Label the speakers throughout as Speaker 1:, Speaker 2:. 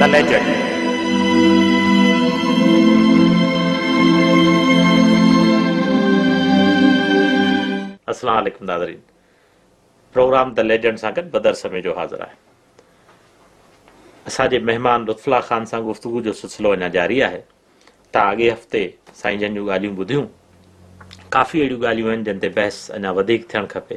Speaker 1: The Legend. السلام علیکم ناظرین پروگرام دا لیجنڈ ساگت بدر سمے جو حاضر ہے اساجے مہمان لطفلا خان سان گفتگو جو سلسلو انا جاری ہے تا اگے ہفتے سائیں جن جو گالیوں بدھیوں کافی اڑی گالیوں ہیں جن تے بحث انا ودیک تھن کھپے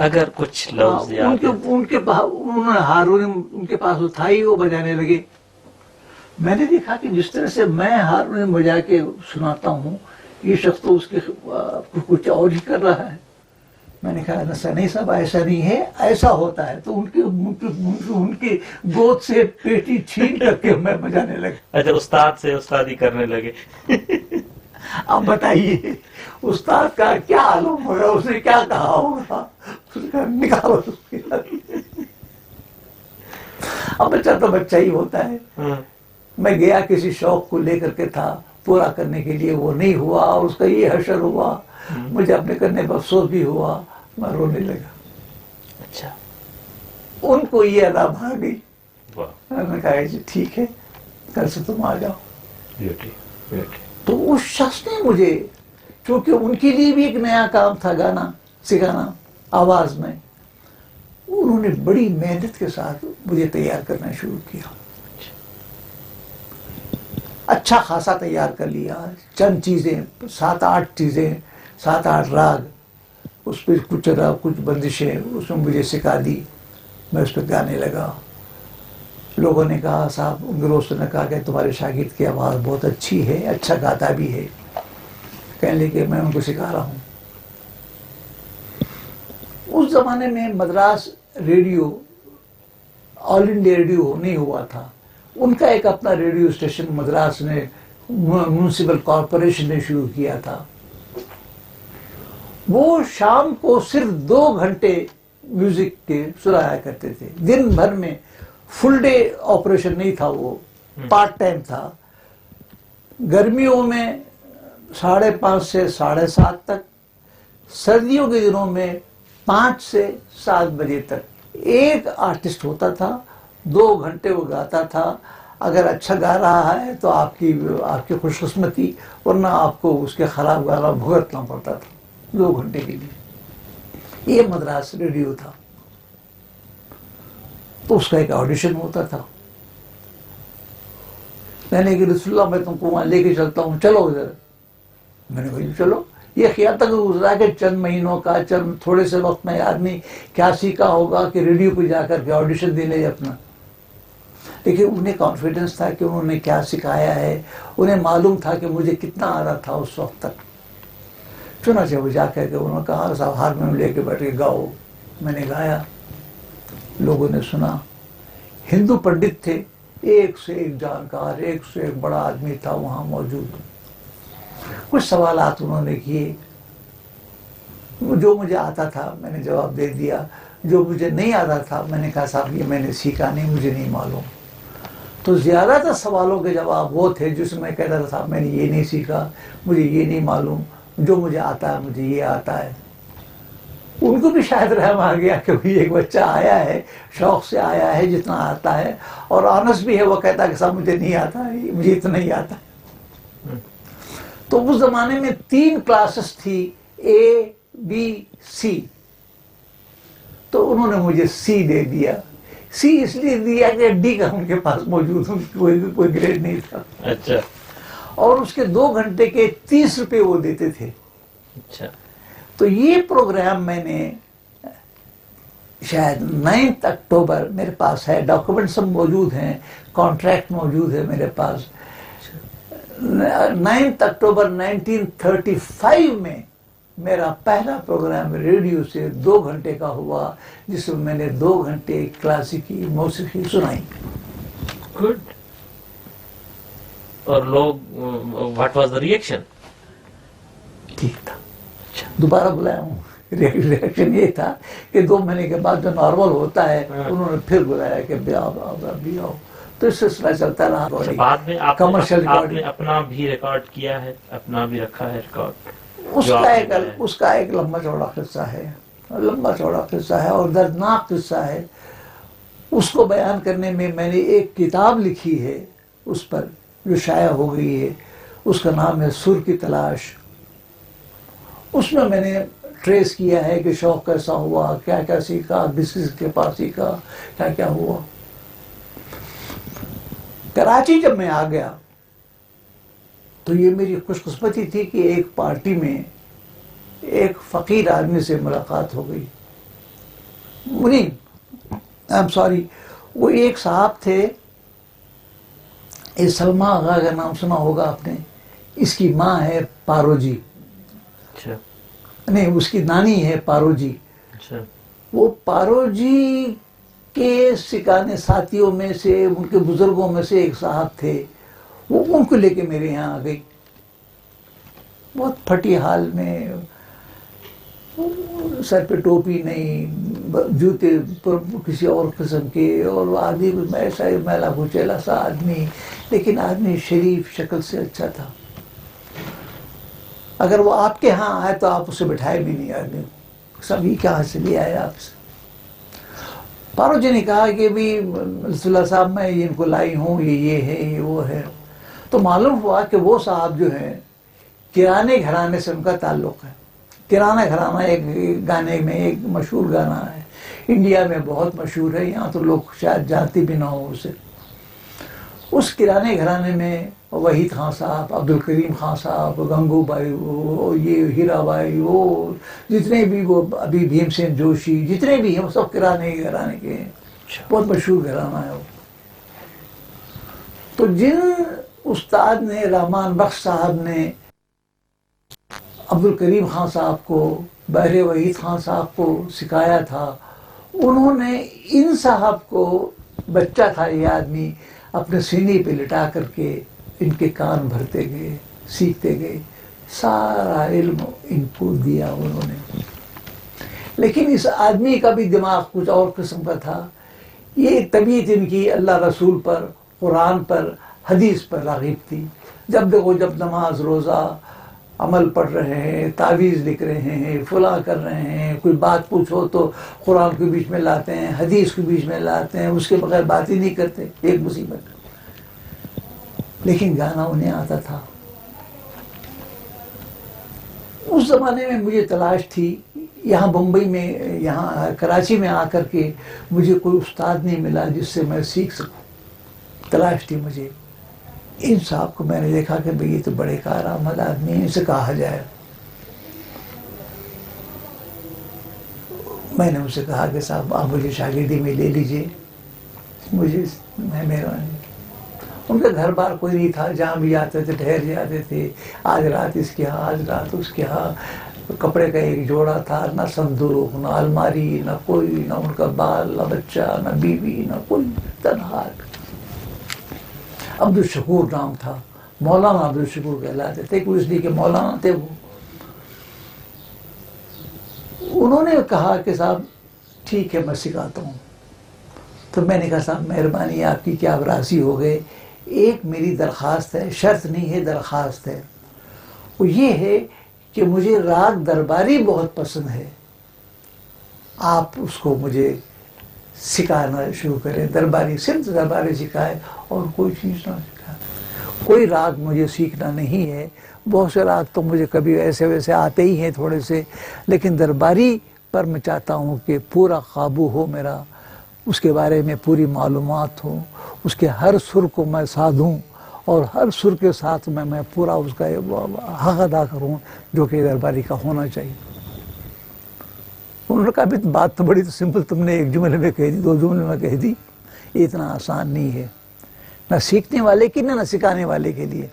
Speaker 1: اگر کچھ لفظ
Speaker 2: ہاں، ان
Speaker 1: کے
Speaker 2: ان کے انہوں ہارون ان کے پاس وہ تھا ہی وہ بجانے لگے۔ میں نے دیکھا کہ جس طرح سے میں ہارون بجا کے سناتا ہوں یہ شخص تو اس کے کچھ اور ہی کر رہا ہے۔ میں نے کہا ایسا نہیں صاحب ایسا نہیں ہے ایسا ہوتا ہے۔ تو ان کے ان کے گود سے پیٹی چھین کر
Speaker 1: کے میں بجانے لگے اچھا استاد
Speaker 2: سے استادی کرنے لگے۔ اب بتائیے استاد کا کیا عالم ہوگا اسے کیا کہا ہوگا؟ نکالو اب بچہ تو بچہ ہی ہوتا
Speaker 1: ہے۔
Speaker 2: میں گیا کسی شوق کو لے کر کے تھا پورا کرنے کے لیے وہ نہیں ہوا اور اس کا یہ حشر ہوا۔ مجھے اپنے کرنے پر افسوس بھی ہوا میں
Speaker 1: رونے
Speaker 2: لگا۔ اچھا۔ ان کو یہ
Speaker 1: ادا
Speaker 2: آ گئی۔ میں نے کہا جی ٹھیک ہے کل سے
Speaker 1: تم آ
Speaker 2: جاؤ۔ تو اس شخص نے مجھے کیونکہ ان کے لیے بھی ایک نیا کام تھا گانا سکھانا۔ آواز میں۔ انہوں نے بڑی محنت کے ساتھ مجھے تیار کرنا شروع کیا۔ اچھا خاصا تیار کر لیا۔ چند چیزیں، سات آٹھ چیزیں، سات آٹھ راگ۔ اس پہ کچھ راگ کچھ بندشیں، اس میں مجھے سکھا دی۔ میں اس پہ گانے لگا۔ لوگوں نے کہا، صاحب، ان دوستوں نے کہا کہ تمہارے شاگرد کی آواز بہت اچھی ہے اچھا گاتا بھی ہے۔ کہنے لگے کہ میں ان کو سکھا رہا ہوں۔ اس زمانے میں Madras radio All India Radio نہیں ہوا تھا۔ ان کا ایک اپنا ریڈیو اسٹیشن مدراس نے میونسپل کارپوریشن نے شروع کیا تھا۔ وہ شام کو صرف دو گھنٹے میوزک کے سنایا کرتے تھے۔ دن بھر میں فل ڈے آپریشن نہیں تھا وہ پارٹ ٹائم تھا۔ گرمیوں میں ساڑھے پانچ سے ساڑھے سات تک سردیوں کے دنوں میں پانچ سے سات بجے تک۔ ایک آرٹسٹ ہوتا تھا، دو گھنٹے وہ گاتا تھا۔ اگر اچھا گا رہا ہے تو آپ کی آپ کی خوش قسمتی ورنہ آپ کو اس کے خراب گانا بھگتنا پڑتا تھا۔ دو گھنٹے کے لیے۔ یہ مدراس ریڈیو تھا۔ تو اس کا ایک آڈیشن ہوتا تھا۔ میں نے کہ رسول اللہ، میں تم کو وہاں لے کے چلتا ہوں۔ چلو ادھر۔ میں نے کہا، چلو۔ یہ خیال تک گزرا کہ چند مہینوں کا، چند تھوڑے سے وقت میں آدمی کیا سیکھا ہوگا کہ ریڈیو پہ جا کر کے آڈیشن دے لے اپنا۔ لیکن انہیں کانفیڈنس تھا کہ انہوں نے کیا سکھایا ہے۔ انہیں معلوم تھا کہ مجھے کتنا آ رہا تھا اس وقت تک۔ چنانچہ وہ جا کر کے انہوں نے کہا، صاحب میں لے کے بیٹھ کے گاؤ۔ میں نے گایا۔ لوگوں نے سنا۔ ہندو پنڈت تھے۔ ایک سے ایک جانکار، ایک سے ایک بڑا آدمی تھا وہاں موجود۔ کچھ سوالات انہوں نے کیے۔ جو مجھے آتا تھا میں نے جواب دے دیا۔ جو مجھے نہیں آتا تھا میں نے کہا صاحب یہ میں نے سیکھا نہیں، مجھے نہیں معلوم۔ تو زیادہ تر سوالوں کے جواب وہ تھے جس میں کہتا تھا صاحب میں نے یہ نہیں سیکھا، مجھے یہ نہیں معلوم۔ جو مجھے آتا ہے، مجھے یہ آتا ہے۔ ان کو بھی شاید رحم آ گیا کہ بھائی ایک بچہ آیا ہے، شوق سے آیا ہے، جتنا آتا ہے۔ اور آنس بھی ہے، وہ کہتا ہے کہ صاحب مجھے نہیں آتا، مجھے اتنا ہی آتا ہے۔ تو اس
Speaker 1: زمانے
Speaker 2: میں تین کلاسز تھی اے بی سی تو انہوں نے
Speaker 1: مجھے
Speaker 2: سی دے دیا. سی اس لیے دیا کہ ڈی کا ان کے پاس موجود ہوں کوئی کوئی گریڈ نہیں تھا. اچھا. اور اس کے دو گھنٹے کے تیس روپے وہ دیتے تھے. اچھا. تو یہ پروگرام میں نے شاید
Speaker 1: نائنتھ اکتوبر میرے پاس ہے. ڈاکومنٹ سب
Speaker 2: موجود ہیں کانٹریکٹ موجود ہے میرے پاس. Ninth October nineteen thirty five میں میرا پہلا پروگرام ریڈیو
Speaker 1: سے
Speaker 2: دو گھنٹے کا ہوا جس میں میں نے دو گھنٹے کلاسیکی موسیقی سنائی۔ گڈ
Speaker 1: اور لوگ واٹ واز
Speaker 2: دا
Speaker 1: ریئیکشن ٹھیک تھا۔ دوبارہ بلایا ہوں۔ ریئیکشن یہ تھا کہ دو مہینے
Speaker 2: کے
Speaker 1: بعد
Speaker 2: جو
Speaker 1: نارمل ہوتا
Speaker 2: ہے انہوں نے پھر بلایا کہ بھی آؤ۔ بھی تو اس سلسلہ چلتا رہا۔ اچھا،
Speaker 1: بعد میں کمرشل ریکارڈ اپنا بھی ریکارڈ کیا ہے اپنا بھی رکھا ہے ریکارڈ
Speaker 2: اس کا ایک اس کا ایک لمبا چوڑا قصہ ہے۔ لمبا چوڑا قصہ ہے اور دردناک قصہ ہے۔ اس کو بیان کرنے میں میں نے ایک کتاب لکھی ہے اس پر جو شائع ہو گئی ہے۔ اس کا نام ہے سر کی تلاش۔ اس میں میں نے ٹریس کیا ہے کہ شوق کیسا ہوا کیا کیا سیکھا بزنس کے پاس سیکھا کیا کیا ہوا۔ کراچی جب میں آ گیا تو یہ میری خوش قسمتی تھی کہ ایک پارٹی میں ایک فقیر آدمی سے ملاقات ہو گئی۔ منی ایم سوری وہ ایک صاحب تھے۔ یہ سلما آغا کا نام سنا ہوگا آپ نے۔ اس کی ماں ہے پارو جی
Speaker 1: اچھا۔
Speaker 2: نہیں اس کی نانی ہے پارو جی
Speaker 1: اچھا۔
Speaker 2: وہ پارو جی کے سکانے ساتھیوں میں سے، ان کے بزرگوں میں سے ایک صاحب تھے۔ وہ ان کو لے کے میرے یہاں آ گئی بہت پھٹی حال میں، سر پہ ٹوپی نہیں، جوتے پر کسی اور قسم کے، اور آدمی بھی ایسا ہی میلا کچیلا سا آدمی، لیکن آدمی شریف شکل سے اچھا تھا۔ اگر وہ آپ کے ہاں آئے تو آپ اسے بٹھائے بھی نہیں، آدمی۔ سبھی کہاں سے بھی آئے آپ سے۔ پارو جی نے کہا کہ بھی رسول اللہ صاحب، میں ان کو لائی ہوں، یہ یہ ہے، یہ وہ ہے۔ تو معلوم ہوا کہ وہ صاحب جو ہیں، کرانے گھرانے سے ان کا تعلق ہے۔ کرانہ گھرانہ ایک گانے میں ایک مشہور گانا ہے۔ انڈیا میں بہت مشہور ہے، یہاں تو لوگ شاید جانتے بھی نہ ہو اسے۔ اس کرانے گھرانے میں وحید خان صاحب عبد الکریم خان صاحب گنگو بھائی وہ یہ ہیرا بھائی وہ جتنے بھی وہ ابھی بھیم سین جوشی جتنے بھی ہیں وہ سب کرانے گھرانے کے ہیں۔ بہت مشہور گھرانہ ہے وہ۔ تو جن استاد نے رحمان بخش صاحب نے عبد الکریم خان صاحب کو بحر وحید خان صاحب کو سکھایا تھا انہوں نے ان صاحب کو بچہ تھا یہ آدمی اپنے سینے پہ لٹا کر کے ان کے کان بھرتے گئے، سیکھتے گئے، سارا علم ان کو دیا انہوں نے۔ لیکن اس آدمی کا بھی دماغ کچھ اور قسم کا تھا۔ یہ طبیعت ان کی اللہ رسول پر، قرآن پر، حدیث پر راغب تھی۔ جب دیکھو، جب نماز، روزہ، عمل پڑھ رہے ہیں، تعویذ لکھ رہے ہیں، فلاں کر رہے ہیں، کوئی بات پوچھو تو قرآن کے بیچ میں لاتے ہیں، حدیث کے بیچ میں لاتے ہیں، اس کے بغیر بات ہی نہیں کرتے۔ ایک مصیبت۔ لیکن گانا انہیں آتا تھا۔ اس زمانے میں مجھے تلاش تھی، یہاں بمبئی میں، یہاں کراچی میں آ کر کے مجھے کوئی استاد نہیں ملا جس سے میں سیکھ سکوں۔ تلاش تھی مجھے۔ ان صاحب کو میں نے دیکھا کہ بھئی یہ تو بڑے کارآمد آدمی ان سے کہا جائے۔ میں نے ان سے کہا کہ صاحب، آپ مجھے شاگردی میں لے لیجیے۔ مجھے، میں مہربانی ان کا گھر بار کوئی نہیں تھا، جہاں بھی آتے تھے، ٹھہر جاتے تھے۔ آج رات اس کے ہاں آج رات اس کے ہاں۔ کپڑے کا ایک جوڑا تھا، نہ صندوق، نہ الماری، نہ کوئی، نہ ان کا بال، نہ بچہ، نہ بیوی، نہ کوئی، تنہا۔ عبد الشکور نام تھا۔ مولانا عبد الشکور کہلاتے تھے کوئی اس لیے کہ مولانا تھے وہ۔ انہوں نے کہا کہ صاحب، ٹھیک ہے، میں سکھاتا ہوں۔ تو میں نے کہا صاحب، مہربانی، آپ کی کیا آپ راضی ہو گئے؟ ایک میری درخواست ہے، شرط نہیں ہے، درخواست ہے۔ وہ یہ ہے کہ مجھے راگ درباری بہت پسند ہے۔ آپ اس کو مجھے سکھانا شروع کریں۔ درباری صرف درباری سکھائے اور کوئی چیز نہ سکھائے۔ کوئی راگ مجھے سیکھنا نہیں ہے۔ بہت سے راگ تو مجھے کبھی ایسے ویسے آتے ہی ہیں تھوڑے سے۔ لیکن درباری پر میں چاہتا ہوں کہ پورا قابو ہو میرا۔ اس کے بارے میں پوری معلومات ہوں، اس کے ہر سر کو میں سادھوں اور ہر سر کے ساتھ میں میں پورا اس کا حق ادا کروں جو کہ درباری کا ہونا چاہیے۔ انہوں نے کہا بھی بات تو بڑی تو سمپل تم نے ایک جملے میں کہہ دی، دو جملے میں کہہ دی۔ یہ اتنا آسان نہیں ہے۔ نہ سیکھنے والے کی نہ نہ سکھانے والے کے لیے۔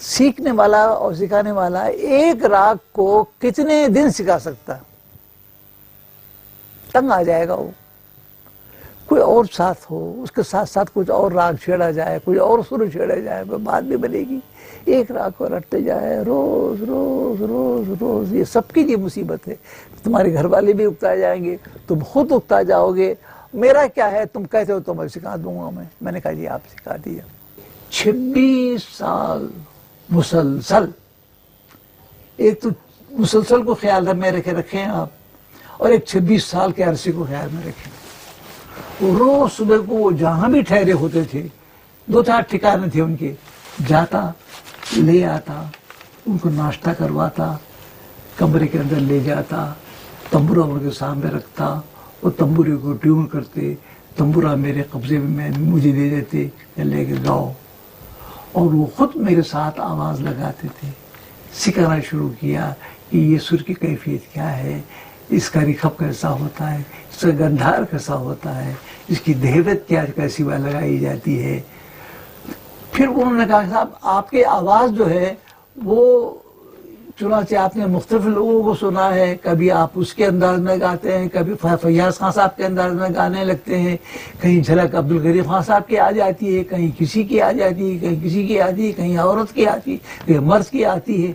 Speaker 2: سیکھنے والا اور سکھانے والا ایک راگ کو کتنے دن سکھا سکتا؟ تنگ آ جائے گا وہ۔ کوئی اور ساتھ ہو، اس کے ساتھ ساتھ کچھ اور راگ چھیڑا جائے، کوئی اور سر چھیڑا جائے بات بھی بنے گی۔ ایک راگ کو رٹتے جائے، روز روز روز روز۔ یہ سب کی لیے مصیبت ہے۔ تمہارے گھر والے بھی اکتا جائیں گے، تم خود اکتا جاؤ گے۔ میرا کیا ہے؟ تم کہتے ہو؟ تو میں سکھا دوں گا میں۔ میں نے کہا جی آپ سکھا دیا چھبیس سال مسلسل۔ ایک تو مسلسل کو خیال میں رکھے رکھے ہیں آپ۔ اور ایک چھبیس سال کے عرصے کو خیال میں رکھے۔ روز صبح کو وہ جہاں بھی ٹھہرے ہوتے تھے، دو چار ٹھکانے تھے ان کے۔ جاتا، لے آتا، ان کو ناشتہ کرواتا، کمرے کے اندر لے جاتا تمبورا ان کے سامنے رکھتا، وہ تمبورے کو ٹیون کرتے، تمبورا میرے قبضے میں مجھے دے دیتے لے کے گاؤ اور وہ خود میرے ساتھ آواز لگاتے تھے۔ سکھانا شروع کیا کہ یہ سر کی کیفیت کیا ہے؟ اس کا رکھب کیسا ہوتا ہے؟ اس کا گندھار کیسا ہوتا ہے؟ اس کی دہوت کیا کیسی لگائی جاتی ہے؟ پھر انہوں نے کہا صاحب، آپ کی آواز جو ہے، وہ چنانچہ آپ نے مختلف لوگوں کو سنا ہے۔ کبھی آپ اس کے انداز میں گاتے ہیں، کبھی فیاض خان صاحب کے انداز میں گانے لگتے ہیں۔ کہیں جھلک عبد الغریب خان صاحب کی آ جاتی ہے، کہیں کسی کی آ جاتی ہے، کہیں کسی کی آتی ہے، کہیں عورت کی آتی ہے، کہیں مرد کی آتی ہے۔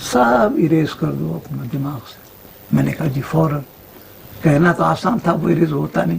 Speaker 2: سب اریز کر دو اپنے دماغ سے۔ میں نے کہا جی فوراً۔ کہنا تو آسان تھا وہ اریز ہوتا نہیں۔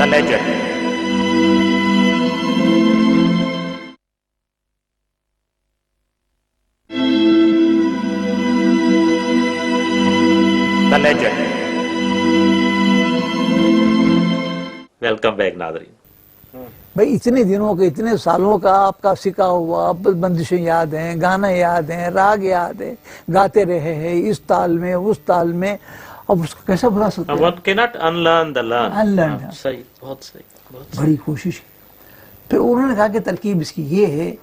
Speaker 1: The legend. ناظرین۔
Speaker 2: بھائی اتنے دنوں کے اتنے سالوں کا آپ کا سکا ہوا بندشیں یاد ہیں گانا یاد ہیں راگ یاد ہیں گاتے رہے ہیں اس تال میں اس تال میں۔ اب اس کو کیسا بھلا سکتے ہیں؟
Speaker 1: One cannot unlearn the learn. صحیح بہت صحیح
Speaker 2: بڑی کوشش۔ پھر انہوں نے کہا کہ ترکیب اس کی یہ ہے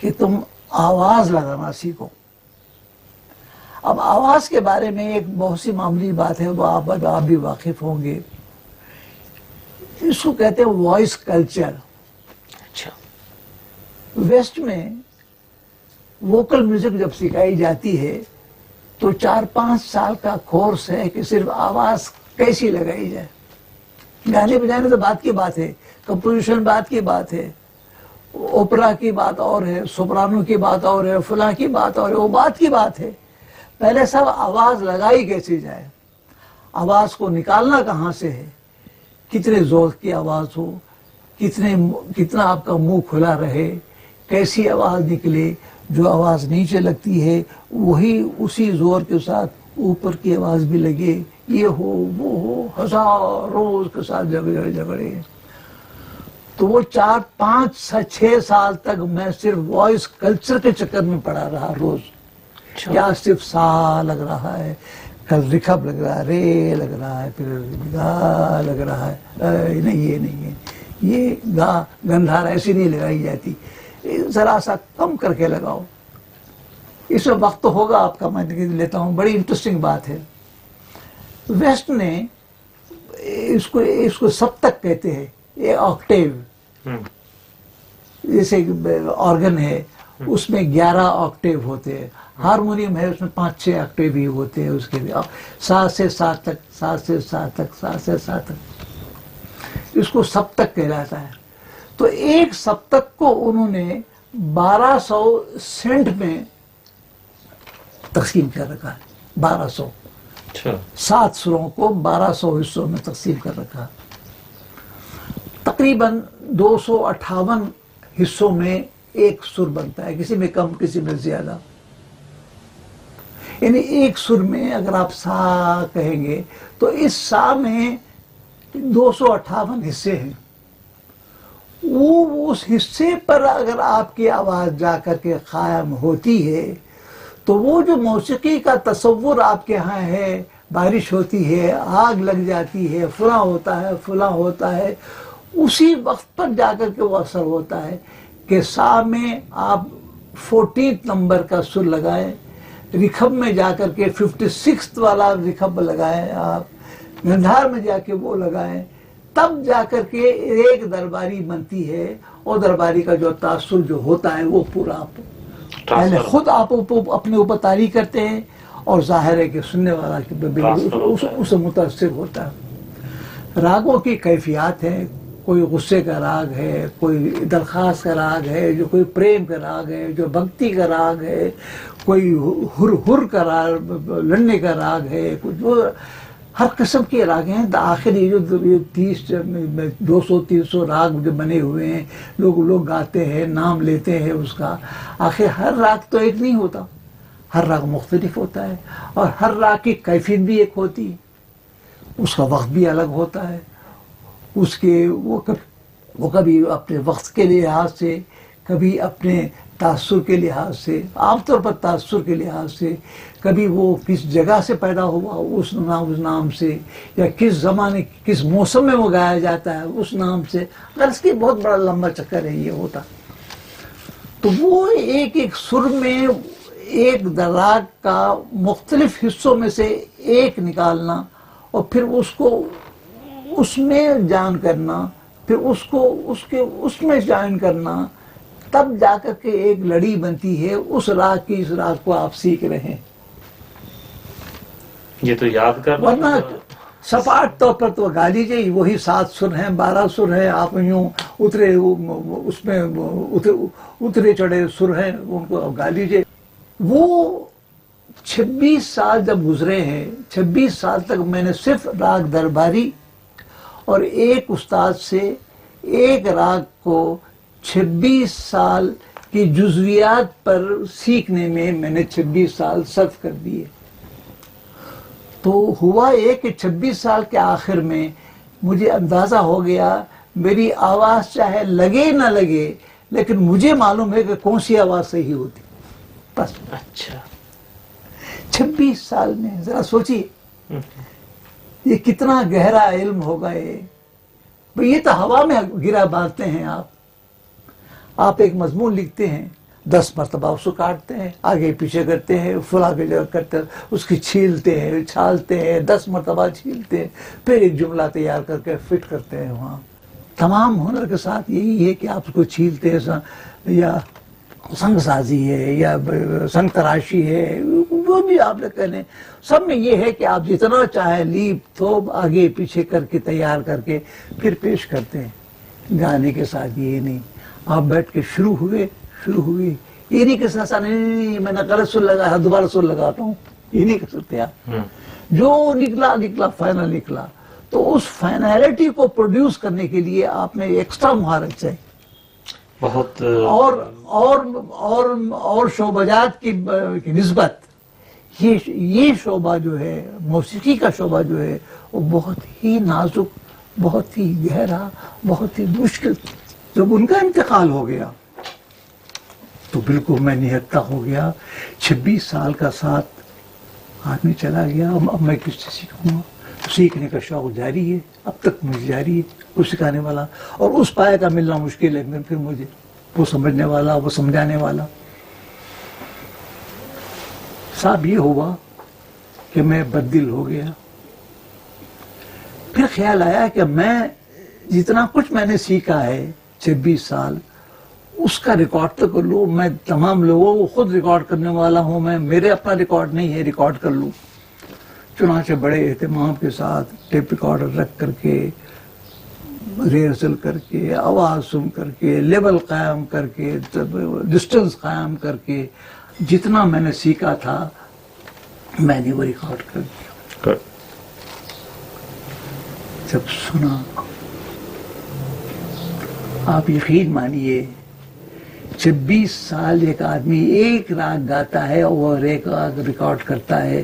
Speaker 2: کہ تم آواز لگانا سیکھو۔ اب آواز کے بارے میں ایک بہت سی معاملی بات ہے وہ آپ بھی واقف ہوں گے۔ اس کو کہتے ہیں وائس کلچر
Speaker 1: اچھا۔
Speaker 2: ویسٹ میں ووکل میوزک جب سکھائی جاتی ہے تو چار پانچ سال کا کورس ہے کہ صرف آواز کیسی لگائی جائے۔ گانے بجانے تو بات کی بات ہے کمپوزیشن بات کی بات ہے اوپرا کی بات اور ہے سپرانو کی بات اور ہے فلاں کی بات اور ہے وہ بات کی بات ہے۔ پہلے سب آواز لگائی کیسی جائے؟ آواز کو نکالنا کہاں سے ہے؟ کتنے زور کی آواز ہو کتنے کتنا آپ کا منہ کھلا رہے کیسی آواز نکلے جو آواز نیچے لگتی ہے وہی اسی زور کے ساتھ اوپر کی آواز بھی لگے یہ ہو وہ ہو ہزاروں اس کے ساتھ جھگڑے جھگڑے۔ تو وہ چار پانچ سے چھ سال تک میں صرف وائس کلچر کے چکر میں پڑا رہا روز۔ کیا صرف سا لگ رہا ہے۔ رکھب لگ رہا ہے رے لگ رہا ہے پھر گا لگ رہا ہے۔ نہیں یہ نہیں ہے۔ یہ گا گندھار ایسی نہیں لگائی جاتی۔ ذرا سا کم کر کے لگاؤ۔ اس میں وقت تو ہوگا آپ کا میں لیتا ہوں۔ بڑی انٹرسٹنگ بات ہے۔ ویسٹ نے اس کو اس کو سب تک کہتے ہیں یہ آکٹیو جیسے آرگن ہے اس میں گیارہ آکٹیو ہوتے ہیں۔ ہارمونیم ہے اس میں پانچ چھ آکٹیو بھی ہوتے ہیں اس کے بھی۔ سات سے سات تک سات سے سات تک سات سے سات تک۔ اس کو سپتک کہلاتا ہے۔ تو ایک سپتک کو انہوں نے بارہ سو سینٹ میں تقسیم کر رکھا ہے۔ بارہ سو۔
Speaker 1: اچھا۔
Speaker 2: سات سروں کو بارہ سو حصوں میں تقسیم کر رکھا۔ تقریباً دو سو اٹھاون حصوں میں ایک سر بنتا ہے۔ کسی میں کم کسی میں زیادہ۔ یعنی ایک سر میں اگر آپ سا کہیں گے تو اس سا میں دو سو اٹھاون حصے ہیں۔ وہ اس حصے پر اگر آپ کی آواز جا کر کے قائم ہوتی ہے تو وہ جو موسیقی کا تصور آپ کے ہاں ہے، بارش ہوتی ہے، آگ لگ جاتی ہے، فلاں ہوتا ہے، فلاں ہوتا ہے، اسی وقت پر جا کر کے وہ اثر ہوتا ہے کہ سا میں آپ فورٹینتھ نمبر کا سر لگائیں۔ رکھب میں جا کر کے ففٹی سکس والا رکھب لگائیں آپ گندھار میں جا کے وہ لگائیں تب جا کر کے ایک درباری بنتی ہے اور درباری کا جو تاثر جو ہوتا ہے وہ پورا آپ پہلے خود آپ اپنے اوپر تاریخ کرتے ہیں اور ظاہر ہے کہ سننے والا کہ بھی-
Speaker 1: Transfer
Speaker 2: اس- اس سے متاثر ہوتا ہے۔ راگوں کی کیفیات ہے کوئی غصے کا راگ ہے، کوئی درخواست کا راگ ہے، جو کوئی پریم کا راگ ہے، جو بھکتی کا راگ ہے، کوئی ہر ہر کا راگ، لڑنے کا راگ ہے، کچھ ہر قسم کے راگ ہیں۔ آخر یہ جو تیس، دو سو، تین سو راگ جو بنے ہوئے ہیں، لوگ لوگ گاتے ہیں، نام لیتے ہیں اس کا۔ آخر ہر راگ تو ایک نہیں ہوتا۔ ہر راگ مختلف ہوتا ہے اور ہر راگ کی کیفیت بھی ایک ہوتی ہے۔ اس کا وقت بھی الگ ہوتا ہے۔ اس کے وہ کبھی وہ کبھی اپنے وقت کے لحاظ سے، کبھی اپنے تاثر کے لحاظ سے، عام طور پر تاثر کے لحاظ سے، کبھی وہ کس جگہ سے پیدا ہوا، اس نام اس نام سے، یا کس زمانے، کس موسم میں وہ گایا جاتا ہے، اس نام سے۔ اگر اس کی بہت بڑا لمبا چکر ہے یہ ہوتا۔ تو وہ ایک ایک سر میں ایک دراگ کا مختلف حصوں میں سے ایک نکالنا اور پھر اس کو اس میں جان کرنا پھر اس کو اس کے اس میں جوائن کرنا تب جا کر کے ایک لڑی بنتی ہے اس راگ کی اس راگ کو آپ سیکھ رہے ہیں۔
Speaker 1: یہ تو یاد کر
Speaker 2: ورنہ سپاٹ طور پر تو گا لیجیے وہی سات سر ہیں بارہ سر ہیں آپ یوں اترے اس میں اترے چڑھے سر ہیں ان کو گا لیجیے وہ چھبیس سال جب گزرے ہیں چھبیس سال تک میں نے صرف راگ درباری اور ایک استاد سے ایک راگ کو چھبیس سال کی جزویات پر سیکھنے میں میں نے چھبیس سال صرف کر دیے۔ تو ہوا یہ کہ چھبیس سال کے آخر میں مجھے اندازہ ہو گیا میری آواز چاہے لگے نہ لگے لیکن مجھے معلوم ہے کہ کون سی آواز صحیح ہوتی۔ بس۔
Speaker 1: اچھا۔
Speaker 2: چھبیس سال میں ذرا سوچیے۔ یہ کتنا گہرا علم ہوگا یہ؟ یہ تو ہوا میں گرا باندھتے ہیں آپ۔ آپ ایک مضمون لکھتے ہیں، دس مرتبہ اس کو کاٹتے ہیں، آگے پیچھے کرتے ہیں فلا کے جگہ کرتے ہیں، اس کی چھیلتے ہیں، چھالتے ہیں، دس مرتبہ چھیلتے ہیں، پھر ایک جملہ تیار کر کے فٹ کرتے ہیں وہاں۔ تمام ہنر کے ساتھ یہی ہے کہ آپ اس کو چھیلتے ہیں، یا سنگ سازی ہے، یا سنگ تراشی ہے وہ بھی آپ نے کہنے سب میں یہ ہے کہ آپ جتنا چاہے لیپ تھوب آگے پیچھے کر کے تیار کر کے پھر پیش کرتے ہیں۔ گانے کے ساتھ یہ نہیں۔ آپ بیٹھ کے شروع ہوئے شروع ہوئی۔ یہ نہیں کہ ساسا نہیں میں نے غلط سر لگا دوبارہ سر لگاتا ہوں۔ یہ نہیں کر سکتے آپ۔ جو نکلا نکلا فائنل نکلا۔ تو اس فائنلٹی کو پروڈیوس کرنے کے لیے آپ نے ایکسٹرا مہارت چاہیے
Speaker 1: بہت
Speaker 2: اور اور اور اور شعبجات کی نسبت۔ یہ یہ شعبہ جو ہے، موسیقی کا شعبہ جو ہے، وہ بہت ہی نازک، بہت ہی گہرا، بہت ہی مشکل جب ان کا انتقال ہو گیا، تو بالکل میں نہتا ہو گیا۔ چھبیس سال کا ساتھ آدمی چلا گیا۔ اب میں کس سے سیکھوں گا؟ سیکھنے کا شوق جاری ہے۔ اب تک مجھے جاری ہے وہ سکھانے والا۔ اور اس پائے کا ملنا مشکل ہے، پھر مجھے وہ سمجھنے والا، وہ سمجھانے والا۔ صاحب یہ ہوا کہ میں بدل ہو گیا۔ پھر خیال آیا کہ میں جتنا کچھ میں نے سیکھا ہے چھبیس سال، اس کا ریکارڈ تو کر لوں۔ میں تمام لوگوں کو خود ریکارڈ کرنے والا ہوں۔ میں، میرے اپنا ریکارڈ نہیں ہے، ریکارڈ کر لوں۔ چنانچہ بڑے اہتمام کے ساتھ ٹیپ ریکارڈر رکھ کر کے ریہرسل کر کے، آواز سن کر کے لیول قائم کر کے، ڈسٹنس قائم کر کے جتنا میں نے سیکھا تھا میں نے وہ ریکارڈ کر دیا جب سنا آپ یقین مانیے چھبیس سال ایک آدمی ایک راگ گاتا ہے اور ایک راگ ریکارڈ کرتا ہے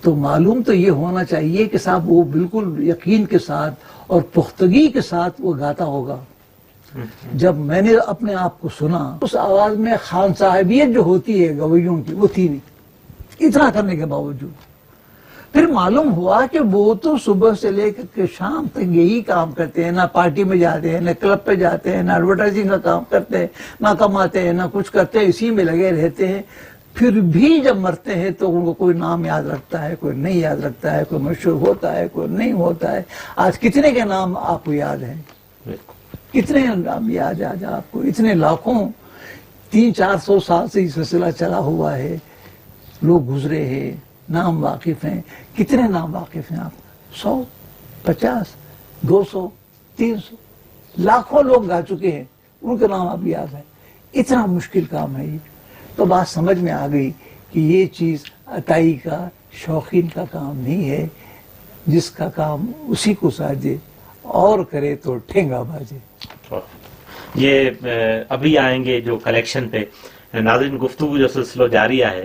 Speaker 2: تو معلوم تو یہ ہونا چاہیے کہ صاحب وہ بالکل یقین کے ساتھ اور پختگی کے ساتھ وہ گاتا ہوگا۔ جب میں نے اپنے آپ کو سنا، اس آواز میں خان صاحبیت جو ہوتی ہے گویوں کی، وہ تھی نہیں۔ اتنا کرنے کے باوجود۔ پھر معلوم ہوا کہ وہ تو صبح سے لے کر کے شام تک یہی کام کرتے ہیں، نہ پارٹی میں جاتے ہیں، نہ کلب پہ جاتے ہیں، نہ ایڈورٹائزنگ کا کام کرتے ہیں، نہ کماتے ہیں، نہ کچھ کرتے ہیں، اسی میں لگے رہتے ہیں۔ پھر بھی جب مرتے ہیں تو ان کو کوئی نام یاد رکھتا ہے، کوئی نہیں یاد رکھتا ہے، کوئی مشہور ہوتا ہے، کوئی نہیں ہوتا ہے۔ آج کتنے کے نام آپ کو یاد ہیں؟ کتنے ہنگامی آج آج آپ کو اتنے لاکھوں، تین چار سو سال سے یہ سلسلہ چلا ہوا ہے، لوگ گزرے ہیں، نام واقف ہیں۔ کتنے نام واقف ہیں آپ؟ سو، پچاس، دو سو، تین سو۔ لاکھوں لوگ گا چکے ہیں۔ ان کے نام آپ یاد ہیں۔ اتنا مشکل کام ہے یہ۔ تو بات سمجھ میں آ گئی کہ یہ چیز عطائی کا، شوقین کا کام نہیں ہے۔ جس کا کام اسی کو ساجے۔ اور کرے تو ٹھینگا
Speaker 1: باجے۔ یہ ابھی آئیں گے جو کلیکشن پہ۔ ناظرین گفتگو جو سلسلہ جاری ہے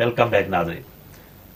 Speaker 1: ویلکم بیک ناظرین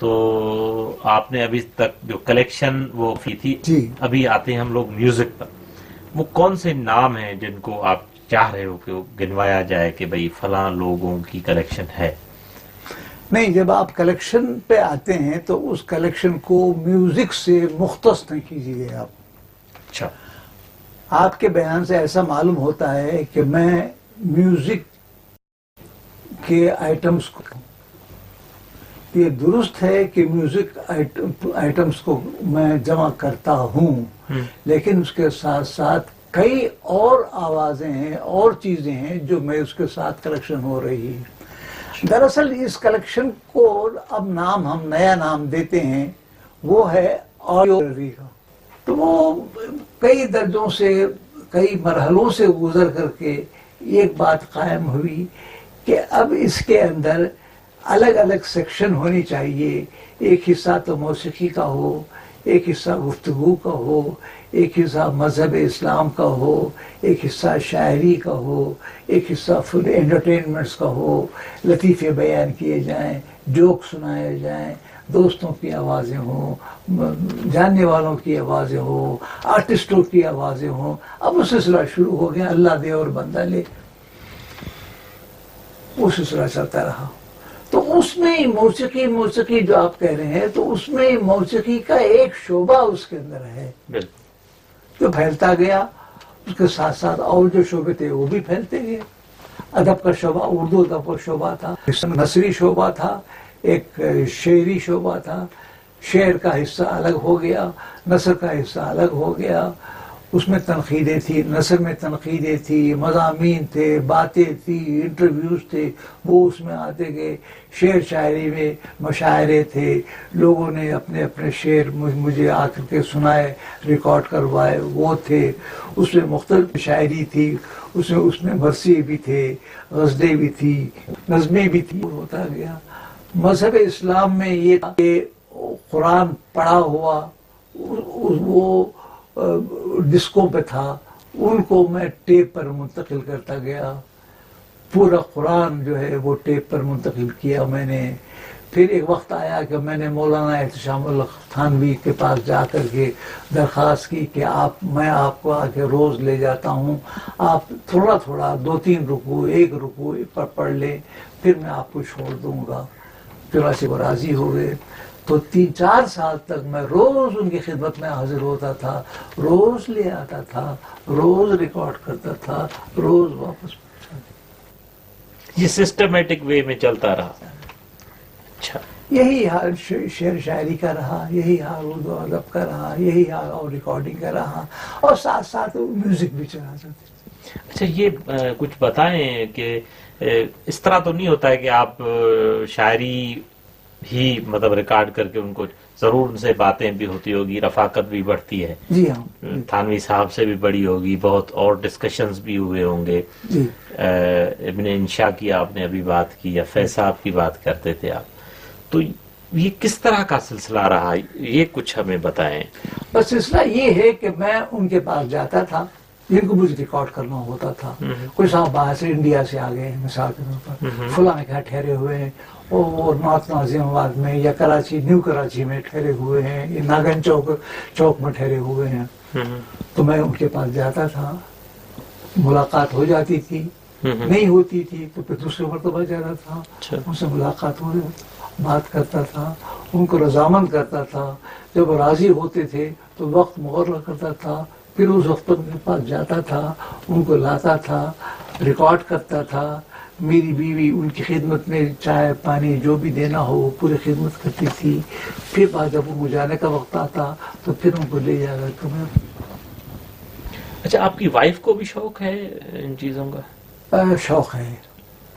Speaker 1: تو آپ نے ابھی تک جو کلیکشن وہ کی
Speaker 2: تھی
Speaker 1: جی۔ ابھی آتے ہیں ہم لوگ میوزک پر۔ وہ کون سے نام ہیں جن کو آپ چاہ رہے ہو کہ گنوایا جائے کہ بھئی فلاں لوگوں کی کلیکشن
Speaker 2: ہے؟ نہیں جب آپ کلیکشن پہ آتے ہیں تو اس کلیکشن کو میوزک سے مختص نہیں کیجیے
Speaker 1: آپ۔
Speaker 2: اچھا۔ آپ کے بیان سے ایسا معلوم ہوتا ہے کہ میں میوزک کے آئٹمس کو یہ درست ہے کہ میوزک آئٹمس کو میں جمع کرتا ہوں لیکن اس کے ساتھ ساتھ کئی اور آوازیں ہیں اور چیزیں ہیں جو میں اس کے ساتھ کلیکشن ہو رہی ہے اچھا۔ دراصل اس کلیکشن کو اب نام ہم نیا نام دیتے ہیں وہ ہے آڈیو کا تو وہ کئی درجوں سے، کئی مرحلوں سے گزر کر کے ایک بات قائم ہوئی کہ اب اس کے اندر الگ الگ سیکشن ہونی چاہیے۔ ایک حصہ تو موسیقی کا ہو، ایک حصہ گفتگو کا ہو، ایک حصہ مذہب اسلام کا ہو، ایک حصہ شاعری کا ہو، ایک حصہ فل انٹرٹینمنٹس کا ہو۔ لطیفے بیان کیے جائیں، جوک سنائے جائیں دوستوں کی آوازیں ہوں جاننے والوں کی آوازیں ہوں آرٹسٹوں کی آوازیں ہوں۔ اب وہ سلسلہ شروع ہو گیا اللہ دے اور بندہ لے۔ وہ سلسلہ چلتا رہا۔ تو اس میں موسیقی موسیقی جو آپ کہہ رہے ہیں تو اس میں
Speaker 1: موسیقی
Speaker 2: کا ایک شعبہ اس کے اندر ہے۔ جو پھیلتا گیا اس کے ساتھ ساتھ اور جو شعبے تھے وہ بھی پھیلتے گئے۔ ادب کا شعبہ اردو ادب کا شعبہ تھا۔ نصری شعبہ تھا۔ ایک شعری شعبہ تھا۔ شعر کا حصہ الگ ہو گیا، نثر کا حصہ الگ ہو گیا۔ اس میں تنقیدیں تھیں، نثر میں تنقیدیں تھیں، مضامین تھے، باتیں تھیں انٹرویوز تھے، وہ اس میں آتے گئے۔ شعر شاعری میں مشاعرے تھے۔ لوگوں نے اپنے اپنے شعر مجھے آ کر کے سنائے ریکارڈ کروائے، وہ تھے۔ اس میں مختلف شاعری تھی، اس میں اس میں برسی بھی تھے، غزلیں بھی تھی نظمیں بھی تھی ہوتا گیا۔ مذہب اسلام میں یہ کہ قرآن پڑھا ہوا وہ ڈسکوں پہ تھا، ان کو میں ٹیپ پر منتقل کرتا گیا۔ پورا قرآن جو ہے وہ ٹیپ پر منتقل کیا میں نے۔ پھر ایک وقت آیا کہ میں نے مولانا احتشام الخانوی کے پاس جا کر کے درخواست کی کہ آپ، میں آپ کو آ کے روز لے جاتا ہوں۔ آپ تھوڑا تھوڑا دو تین رکو ایک رکو پر پڑھ لیں، پھر میں آپ کو چھوڑ دوں گا۔ پھر سے وہ راضی ہوئے۔ تو تین چار سال تک میں روز
Speaker 1: ان کی خدمت میں حاضر ہوتا تھا
Speaker 2: روز لے آتا تھا روز ریکارڈ کرتا تھا روز واپس۔ یہ سسٹمیٹک وے میں چلتا رہا۔ اچھا۔ یہی حال شعر شاعری کا رہا یہی حال اردو
Speaker 1: ادب کا رہا یہی حال اور ریکارڈنگ کا رہا اور ساتھ ساتھ میوزک بھی چلا جاتے اچھا یہ کچھ بتائیں کہ اس طرح تو نہیں ہوتا ہے کہ آپ شاعری ہی مطلب
Speaker 2: ریکارڈ کر
Speaker 1: کے ان کو ضرور ان سے باتیں بھی ہوتی ہوگی رفاقت بھی
Speaker 2: بڑھتی
Speaker 1: ہے۔ جی ہاں۔ تھانوی صاحب سے بھی بڑی ہوگی بہت اور ڈسکشنز بھی ہوئے ہوں گے۔ جی۔ ابن انشاء کی آپ نے ابھی بات کی یا فیض
Speaker 2: صاحب کی بات کرتے تھے آپ۔ تو یہ کس طرح کا سلسلہ رہا؟ یہ کچھ ہمیں بتائیں۔ سلسلہ یہ ہے کہ میں ان کے پاس جاتا تھا۔ جن کو مجھے ریکارڈ کرنا ہوتا تھا۔ کوئی صاحب باہر سے انڈیا سے آ گئے ہیں مثال کے طور پر۔ فلاں یہاں ٹھہرے ہوئے ہیں۔ اور نارتھ نازیم آباد میں یا کراچی نیو کراچی میں ٹھہرے ہوئے ہیں۔ یا ناگن چوک چوک میں ٹھہرے ہوئے ہیں۔ تو میں
Speaker 1: ان
Speaker 2: کے پاس جاتا تھا۔ ملاقات ہو جاتی تھی۔ نہیں ہوتی تھی تو پھر دوسرے مرتبہ جاتا تھا۔ ان سے ملاقات ہو بات کرتا تھا۔ ان کو رضامند کرتا تھا۔ جب راضی ہوتے تھے تو وقت مقرر کرتا تھا۔ پھر اس وقت کے پاس جاتا تھا ان کو لاتا تھا ریکارڈ کرتا تھا۔ میری بیوی ان کی خدمت میں چائے پانی جو بھی دینا ہو وہ پوری خدمت کرتی تھی۔ پھر بعد جب ان کو جانے کا وقت آتا تو پھر ان کو لے جا جایا تمہیں
Speaker 1: اچھا آپ کی وائف کو بھی شوق ہے ان چیزوں کا؟
Speaker 2: شوق ہے۔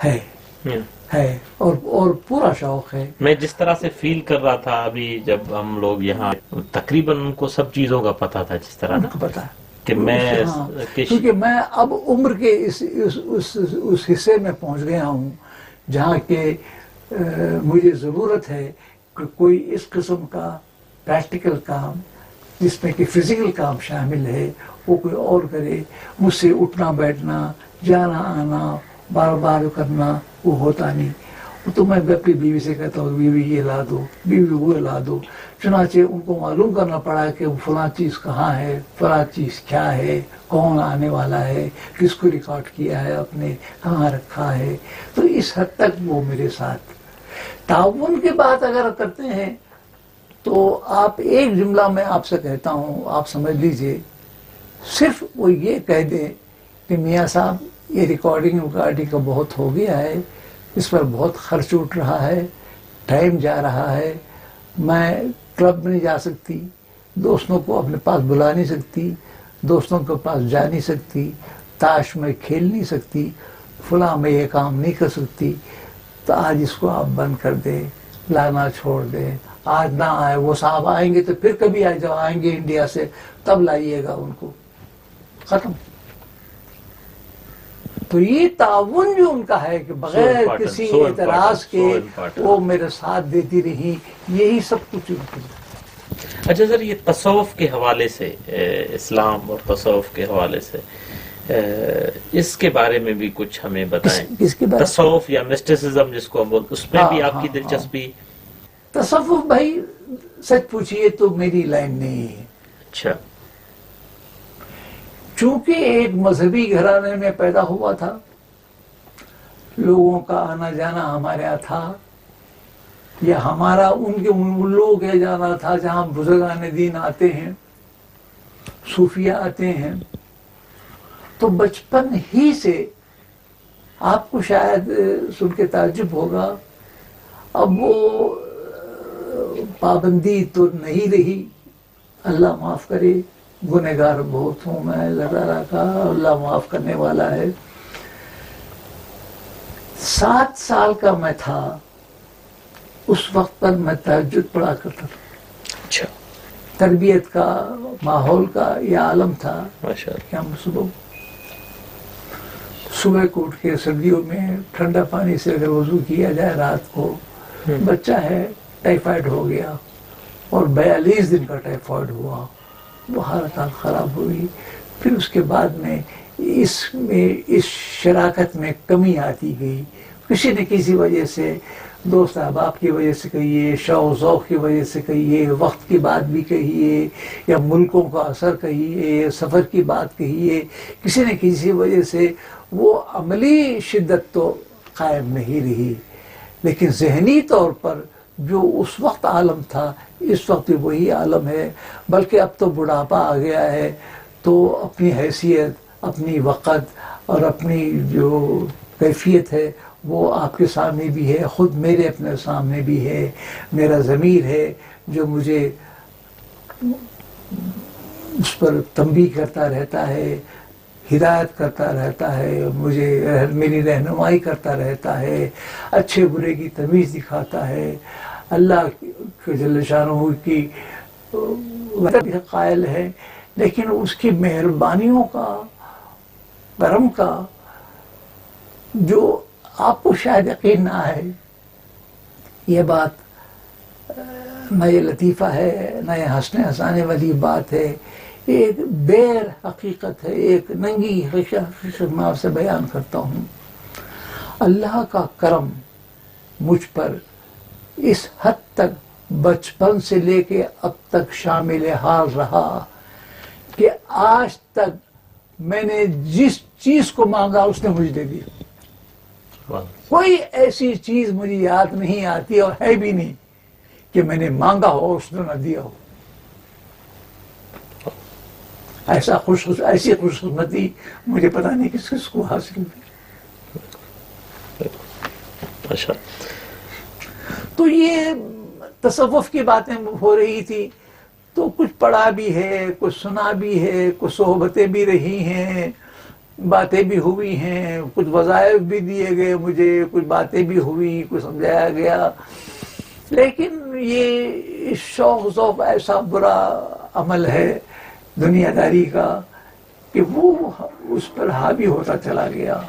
Speaker 2: ہے۔ ہے اور اور پورا شوق ہے۔
Speaker 1: میں جس طرح سے فیل کر رہا تھا ابھی جب ہم لوگ یہاں تقریباً ان کو سب چیزوں کا پتا تھا جس طرح
Speaker 2: پتا
Speaker 1: کہ میں
Speaker 2: ہاں،
Speaker 1: کہ
Speaker 2: کیونکہ میں اب عمر کے اس اس اس اس حصے میں پہنچ گیا ہوں جہاں کہ مجھے ضرورت ہے کہ کوئی اس قسم کا پریکٹیکل کام جس میں کہ فزیکل کام شامل ہے وہ کوئی اور کرے مجھ سے اٹھنا بیٹھنا جانا آنا بار بار کرنا وہ ہوتا نہیں۔ وہ تو میں اپنی بیوی سے کہتا ہوں، بیوی یہ لا دو، بیوی وہ لا دو۔ چنانچہ ان کو معلوم کرنا پڑا کہ وہ فلاں چیز کہاں ہے، فلاں چیز کیا ہے، کون آنے والا ہے، کس کو ریکارڈ کیا ہے، اپنے کہاں رکھا ہے۔ تو اس حد تک وہ میرے ساتھ۔ تعاون کی بات اگر کرتے ہیں تو آپ ایک جملہ میں آپ سے کہتا ہوں، آپ سمجھ لیجیے۔ صرف وہ یہ کہہ دیں کہ میاں صاحب یہ ریکارڈنگ وکارڈنگ کا بہت ہو گیا ہے، اس پر بہت خرچ اٹھ رہا ہے ٹائم جا رہا ہے۔ میں کلب نہیں جا سکتی، دوستوں کو اپنے پاس بلا نہیں سکتی، دوستوں کے پاس جا نہیں سکتی، تاش میں کھیل نہیں سکتی، فلاں میں یہ کام نہیں کر سکتی۔ تو آج اس کو آپ بند کر دیں، لانا چھوڑ دیں۔ آج نہ آئے، وہ صاحب آئیں گے تو پھر کبھی آئے، جب آئیں گے انڈیا سے، تب لائیے گا ان کو۔ ختم۔ تو یہ تعاون جو ان کا ہے کہ بغیر کسی اعتراض کے. وہ میرے ساتھ دیتی رہی یہی سب کچھ
Speaker 1: اچھا سر یہ تصوف کے حوالے سے اسلام اور تصوف کے حوالے سے اس کے بارے میں بھی کچھ ہمیں بتائیں؟ تصوف یا مسٹسزم جس کو ہم بولتے اس میں
Speaker 2: ہاں،
Speaker 1: بھی آپ
Speaker 2: ہاں،
Speaker 1: کی
Speaker 2: ہاں۔
Speaker 1: دلچسپی
Speaker 2: تصوف بھائی سچ پوچھئے تو میری لائن نہیں ہے
Speaker 1: اچھا
Speaker 2: چونکہ ایک مذہبی گھرانے میں پیدا ہوا تھا، لوگوں کا آنا جانا ہمارے یہاں تھا، یا ہمارا ان کے ان لوگوں کے جانا تھا جہاں بزرگان دین آتے ہیں صوفیہ آتے ہیں۔ تو بچپن ہی سے آپ کو شاید سن کے تعجب ہوگا، اب وہ پابندی تو نہیں رہی۔ اللہ معاف کرے۔ گنہگار بہت ہوں میں اللہ تعالیٰ کا اللہ معاف کرنے والا ہے۔ سات سال کا میں تھا اس وقت پر میں تہجد پڑھا کرتا تھا۔
Speaker 1: اچھا۔
Speaker 2: تربیت کا ماحول کا یہ عالم تھا کہ ہم صبح صبح کو اٹھ کے سردیوں میں ٹھنڈا پانی سے اگر وضو کیا جائے رات کو بچہ ہے ٹائیفائڈ ہو گیا اور بیالیس دن کا ٹائیفائڈ ہوا۔ وہ حالت خراب ہوئی۔ پھر اس کے بعد میں اس میں، اس شراکت میں کمی آتی گئی۔ کسی نہ کسی وجہ سے، دوست احباب کی وجہ سے کہیے، شوق ذوق کی وجہ سے کہیے، وقت کی بات بھی کہیے، یا ملکوں کا اثر کہیے سفر کی بات کہیے، کسی نہ کسی وجہ سے وہ عملی شدت تو قائم نہیں رہی۔ لیکن ذہنی طور پر جو اس وقت عالم تھا، اس وقت بھی وہی عالم ہے، بلکہ اب تو بڑھاپا آ گیا ہے۔ تو اپنی حیثیت، اپنی وقت اور اپنی جو کیفیت ہے، وہ آپ کے سامنے بھی ہے، خود میرے اپنے سامنے بھی ہے۔ میرا ضمیر ہے جو مجھے اس پر تنبیہ کرتا رہتا ہے۔ ہدایت کرتا رہتا ہے، مجھے میری رہنمائی کرتا رہتا ہے، اچھے برے کی تمیز دکھاتا ہے۔ اللہ کے جل شانہ کی قائل ہے، لیکن اس کی مہربانیوں کا، کرم کا، جو آپ کو شاید یقین نہ ہے یہ بات نہ یہ لطیفہ ہے نہ یہ ہنسنے ہنسانے والی بات ہے۔ ایک بیر حقیقت ہے، ایک ننگی حقیقت میں آپ سے بیان کرتا ہوں۔ اللہ کا کرم مجھ پر اس حد تک بچپن سے لے کے اب تک شامل حال رہا کہ آج تک میں نے جس چیز کو مانگا اس نے مجھے دے دیا۔ کوئی ایسی چیز مجھے یاد نہیں آتی اور ہے بھی نہیں کہ میں نے مانگا ہو، اس نے نہ دیا ہو۔ ایسا خوش ایسی خوش قسمتی مجھے پتا نہیں کس کس کو حاصل ہوئی۔
Speaker 1: ماشاء
Speaker 2: تو یہ تصوف کی باتیں ہو رہی تھی۔ تو کچھ پڑھا بھی ہے کچھ سنا بھی ہے کچھ صحبتیں بھی رہی ہیں باتیں بھی ہوئی ہیں کچھ وظائف بھی دیے گئے مجھے کچھ باتیں بھی ہوئی کچھ سمجھایا گیا۔ لیکن یہ شوق ذوق ایسا برا عمل ہے دنیا داری کا کہ وہ اس پر حاوی ہوتا چلا گیا۔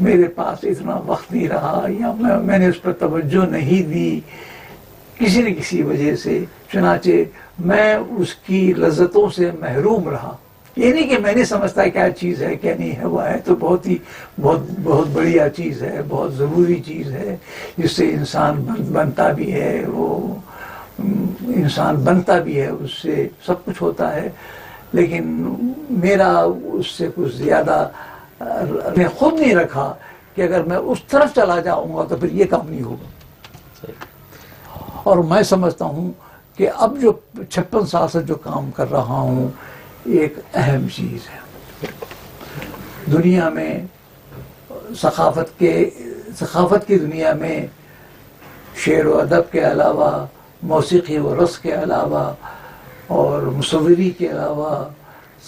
Speaker 2: میرے پاس اتنا وقت نہیں رہا یا میں میں نے اس پر توجہ نہیں دی کسی نہ کسی وجہ سے۔ چنانچہ میں اس کی لذتوں سے محروم رہا۔ یہ نہیں کہ میں نہیں سمجھتا کیا چیز ہے، کیا نہیں ہے۔ وہ ہے تو بہت ہی بہت بہت بڑھیا چیز ہے، بہت ضروری چیز ہے۔ جس سے انسان بنتا بھی ہے، وہ انسان بنتا بھی ہے، اس سے سب کچھ ہوتا ہے۔ لیکن میرا اس سے کچھ زیادہ، میں خود نہیں رکھا کہ اگر میں اس طرف چلا جاؤں گا تو پھر یہ کام نہیں ہوگا۔ اور میں سمجھتا ہوں کہ اب جو چھپن سال سے جو کام کر رہا ہوں، ایک اہم چیز ہے۔ دنیا میں ثقافت کے، ثقافت کی دنیا میں شعر و ادب کے علاوہ، موسیقی و رس کے علاوہ اور مصوری کے علاوہ،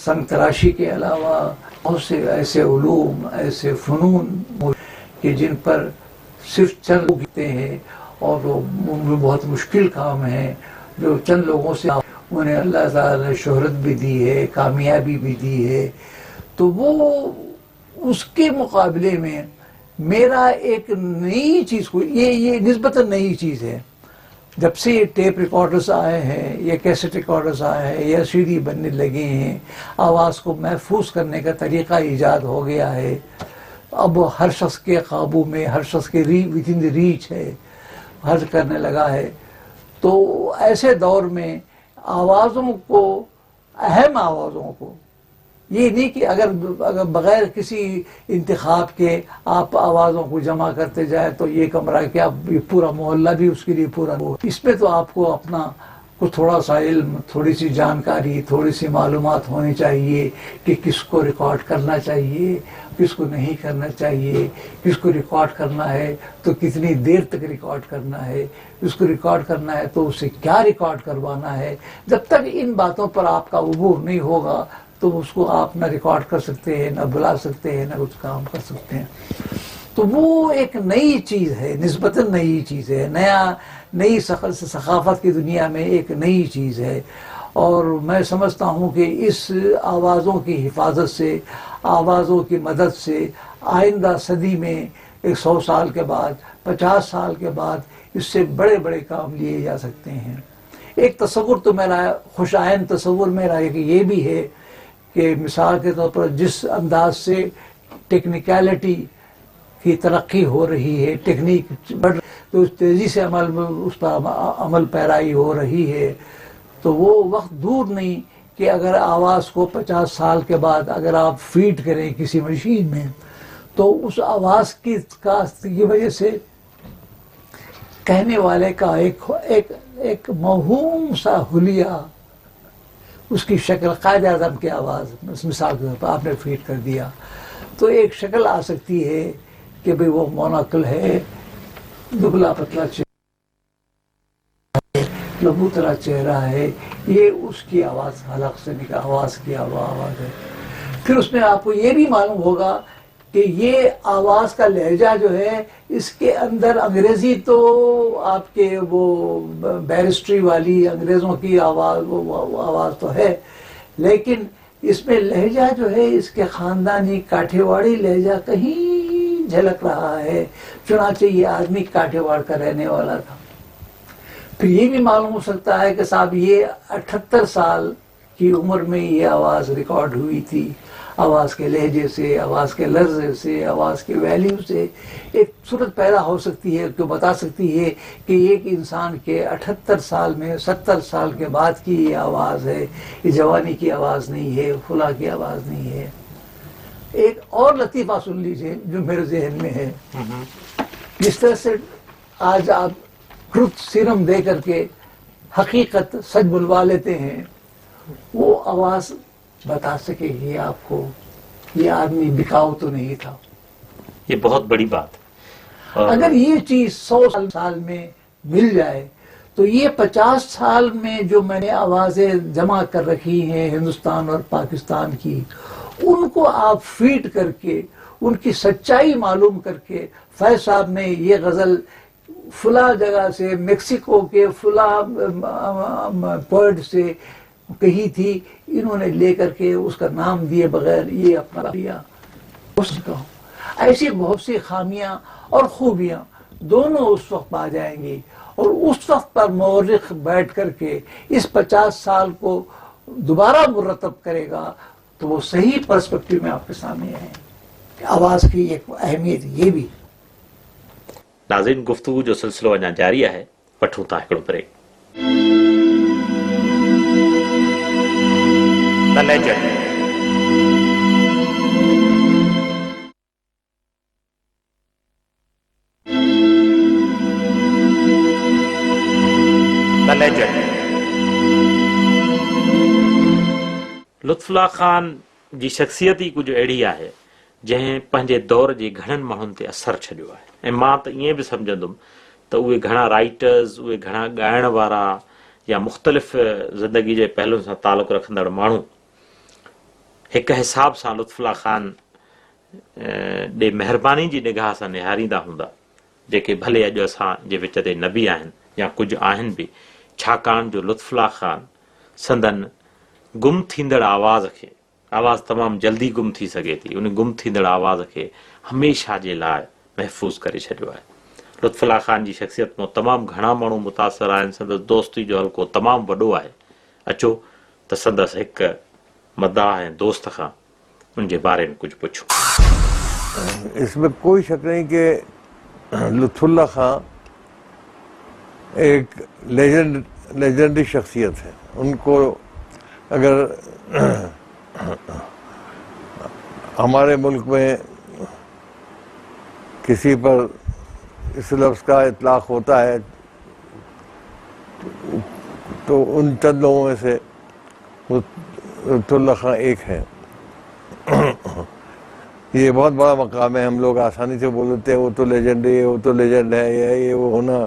Speaker 2: سنگ تراشی کے علاوہ بہت سے ایسے علوم، ایسے فنون کہ جن پر صرف چند لوگ ہیں اور وہ بہت مشکل کام ہے، جو چند لوگوں سے انہیں اللہ تعالیٰ نے شہرت بھی دی ہے، کامیابی بھی دی ہے۔ تو وہ اس کے مقابلے میں میرا ایک نئی چیز کو یہ یہ نسبتاً نئی چیز ہے۔ جب سے یہ ٹیپ ریکارڈرز آئے ہیں یا کیسٹ ریکارڈرز آئے ہیں یا سی ڈی بننے لگے ہیں، آواز کو محفوظ کرنے کا طریقہ ایجاد ہو گیا ہے۔ اب ہر شخص کے قابو میں، ہر شخص کے ری ود ان ریچ ہے حرض کرنے لگا ہے۔ تو ایسے دور میں آوازوں کو، اہم آوازوں کو یہ نہیں کہ اگر اگر بغیر کسی انتخاب کے آپ آوازوں کو جمع کرتے جائے تو یہ کمرہ کیا پورا محلہ بھی اس کے لیے پورا ہو اس میں تو آپ کو اپنا کچھ تھوڑا سا علم، تھوڑی سی جانکاری، تھوڑی سی معلومات ہونی چاہیے کہ کس کو ریکارڈ کرنا چاہیے، کس کو نہیں کرنا چاہیے، کس کو ریکارڈ کرنا ہے تو کتنی دیر تک ریکارڈ کرنا ہے اس کو ریکارڈ کرنا ہے تو اسے کیا ریکارڈ کروانا ہے۔ جب تک ان باتوں پر آپ کا عبور نہیں ہوگا تو اس کو آپ نہ ریکارڈ کر سکتے ہیں، نہ بلا سکتے ہیں، نہ کچھ کام کر سکتے ہیں۔ تو وہ ایک نئی چیز ہے، نسبتاً نئی چیز ہے۔ نیا، نئی ثقافت کی دنیا میں ایک نئی چیز ہے۔ اور میں سمجھتا ہوں کہ اس آوازوں کی حفاظت سے، آوازوں کی مدد سے آئندہ صدی میں ایک سو سال کے بعد، پچاس سال کے بعد اس سے بڑے بڑے کام لیے جا سکتے ہیں۔ ایک تصور تو میرا خوش آئند تصور میرا ایک یہ بھی ہے کہ مثال کے طور پر جس انداز سے ٹیکنیکلٹی کی ترقی ہو رہی ہے، ٹیکنیک بڑھ تو اس تیزی سے عمل میں اس پر عمل پیرائی ہو رہی ہے، تو وہ وقت دور نہیں کہ اگر آواز کو پچاس سال کے بعد اگر آپ فیڈ کریں کسی مشین میں، تو اس آواز کی کاشت کی وجہ سے کہنے والے کا ایک ایک ایک موہوم سا حلیہ اس کی شکل قائد اعظم کی آواز مثال کے طور پر آپ نے فیڈ کر دیا۔ تو ایک شکل آ سکتی ہے کہ بھئی وہ موناکل ہے، دبلا پتلا چہرہ لبو چہرہ ہے، یہ اس کی آواز، حلق سے نکل آواز کی آواز ہے۔ پھر اس میں آپ کو یہ بھی معلوم ہوگا کہ یہ آواز کا لہجہ جو ہے، اس کے اندر انگریزی تو آپ کے وہ بیرسٹری والی انگریزوں کی آواز، وہ آواز تو ہے، لیکن اس میں لہجہ جو ہے، اس کے خاندانی کاٹھے واڑی لہجہ کہیں جھلک رہا ہے۔ چنانچہ یہ آدمی کاٹھے واڑ کا رہنے والا تھا۔ پھر یہ بھی معلوم ہو سکتا ہے کہ صاحب، یہ اٹھتر سال کی عمر میں یہ آواز ریکارڈ ہوئی تھی۔ آواز کے لہجے سے آواز کے لرزے سے آواز کے ویلیو سے ایک صورت پیدا ہو سکتی ہے جو بتا سکتی ہے کہ ایک انسان کے اٹھتر سال میں ستر سال کے بعد کی یہ آواز ہے یہ جوانی کی آواز نہیں ہے فلاں کی آواز نہیں ہے۔ ایک اور لطیفہ سن لیجیے جو میرے ذہن میں ہے۔ جس طرح سے آج آپ ٹروتھ سیرم دے کر کے حقیقت سچ بلوا لیتے ہیں وہ آواز بتا سکے گی آپ کو یہ آدمی بکاؤ تو نہیں تھا۔
Speaker 1: یہ بہت بڑی بات۔
Speaker 2: اگر یہ چیز سو سال میں مل جائے تو یہ پچاس سال میں جو میں نے آوازیں جمع کر رکھی ہیں ہندوستان اور پاکستان کی ان کو آپ فیڈ کر کے ان کی سچائی معلوم کر کے فیض صاحب نے یہ غزل فلاں جگہ سے میکسیکو کے فلاں پوائنٹ سے کہی تھی، انہوں نے لے کر کے اس کا نام دیے بغیر یہ اپنا لیا اس کا ایسی بہت سی خامیاں اور خوبیاں دونوں اس وقت آ جائیں گی۔ اور اس وقت پر مورخ بیٹھ کر کے اس پچاس سال کو دوبارہ مرتب کرے گا تو وہ صحیح پرسپیکٹو میں آپ کے سامنے ہے۔ آواز کی ایک اہمیت یہ بھی۔
Speaker 1: ناظرین، گفتگو جو سلسلہ جاریہ ہے، پٹھوں تاہکڑوں پر ایک۔ لطفلا
Speaker 3: خان ج شخصیت اڑی
Speaker 1: ہے جن پانے دور جی گھنن مہن تے اثر چڈ سمجھم تو وہ گھڑا رائٹرس گھڑا گائن والا یا مختلف زندگی جے پہلو سے تعلق رکھد مانو ایک حساب سا لطف اللہ خان دے مہربانی جی نگاہ سا نہاری دا ہوں دا جے کہ بھلے اج اصان کے وچتے نہ یا کچھ آن بھی، چھاکان جو لطف اللہ خان، سندن گم تواز کے آواز تمام جلدی گم تھی سکے تھی انہیں گم تواز کے ہمیشہ جے لائے، محفوظ کر سڈو ہے اللہ خان جی شخصیت میں تمام گھنا مو متاثر سندس دوستی جو ہلکو تمام بڑو آئے۔ اچھو، تسندس ایک مداح ہیں، دوست خاں، ان کے بارے میں کچھ پوچھو۔ اس میں کوئی شک نہیں کہ لطف اللہ خان ایک لیجنڈ، لیجنڈری شخصیت ہے۔
Speaker 4: ان کو اگر ہمارے ملک میں کسی پر اس لفظ کا اطلاق ہوتا ہے، تو ان چند لوگوں میں سے ٹولہ خاں ایک ہے۔ یہ بہت بڑا مقام ہے، ہم لوگ آسانی سے بولتے ہیں، وہ تو لیجنڈ ہے، وہ تو لیجنڈ ہے، یہ یہ وہ ہونا،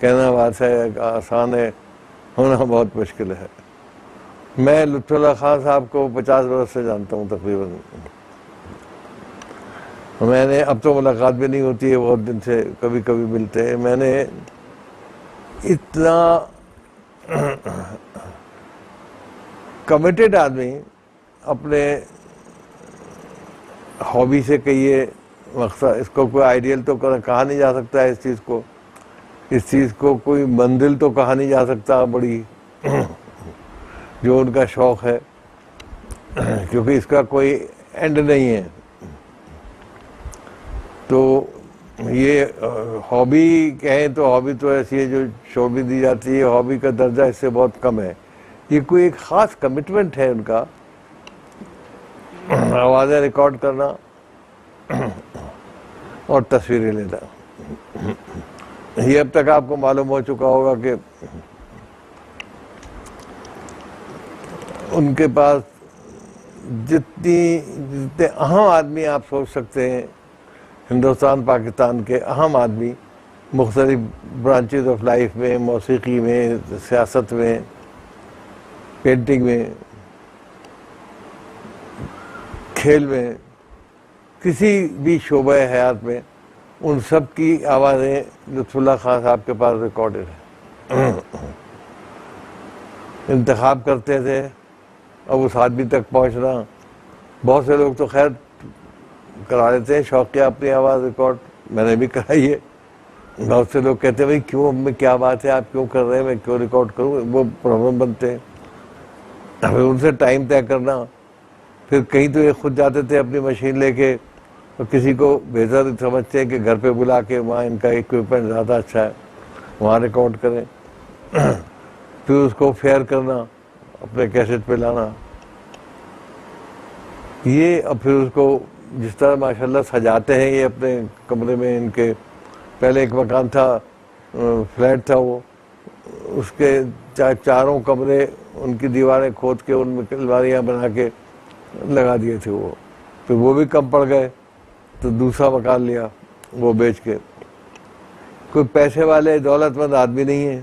Speaker 4: کہنا بات ہے، آسان ہے، ہونا بہت مشکل ہے۔ میں لطف اللہ خان صاحب کو پچاس برس سے جانتا ہوں تقریباً۔ میں نے، اب تو ملاقات بھی نہیں ہوتی ہے، بہت دن سے کبھی کبھی ملتے ہیں۔ میں نے اتنا کمیٹیڈ آدمی اپنے ہابی سے کہیے مقصد اس کو کوئی آئیڈیل تو کہا نہیں جا سکتا ہے اس چیز کو۔ اس چیز کو کوئی منزل تو کہا نہیں جا سکتا بڑی جو ان کا شوق ہے۔ کیونکہ اس کا کوئی اینڈ نہیں ہے۔ تو یہ ہابی کہیں تو ہابی تو ایسی ہے جو شوبی دی جاتی ہے۔ ہابی کا درجہ اس سے بہت کم ہے۔ یہ کوئی ایک خاص کمٹمنٹ ہے ان کا؟ آوازیں ریکارڈ کرنا اور تصویریں لینا۔ یہ اب تک آپ کو معلوم ہو چکا ہوگا کہ ان کے پاس جتنی جتنے اہم آدمی آپ سوچ سکتے ہیں، ہندوستان، پاکستان کے اہم آدمی، مختلف برانچز آف لائف میں، موسیقی میں، سیاست میں پینٹنگ میں، کھیل میں، کسی بھی شعبہ حیات میں ان سب کی آوازیں لطف اللہ خان صاحب کے پاس ریکارڈڈ ہیں۔ انتخاب کرتے تھے اور اس آدمی تک پہنچنا، بہت سے لوگ تو خیر کرا لیتے ہیں شوقیہ اپنی آواز ریکارڈ میں نے بھی کرائی ہے۔ بہت سے لوگ کہتے ہیں، بھائی کیوں، میں کیا بات ہے، آپ کیوں کر رہے ہیں، میں کیوں ریکارڈ کروں؟ وہ پرابلم بنتے ہیں۔ پھر ان سے ٹائم طے کرنا۔ پھر کہیں تو یہ خود جاتے تھے اپنی مشین لے کے اور کسی کو بہتر سمجھتے ہیں کہ گھر پہ بلا کے وہاں ان کا ایکوپنٹ زیادہ اچھا ہے، وہاں ریکارڈ کریں۔ پھر اس کو فیئر کرنا، اپنے کیسٹ پہ لانا۔ یہ اور پھر اس کو جس طرح ماشاءاللہ سجاتے ہیں یہ اپنے کمرے میں ان کے۔ پہلے ایک مکان تھا فلیٹ تھا وہ۔ اس کے چاروں کمرے ان کی دیواریں کھود کے، ان میں کلواریاں بنا کے لگا دیے تھے وہ۔ پھر وہ بھی کم پڑ گئے، تو دوسرا مکان لیا، وہ بیچ کے۔ کوئی پیسے والے، دولت مند آدمی نہیں ہیں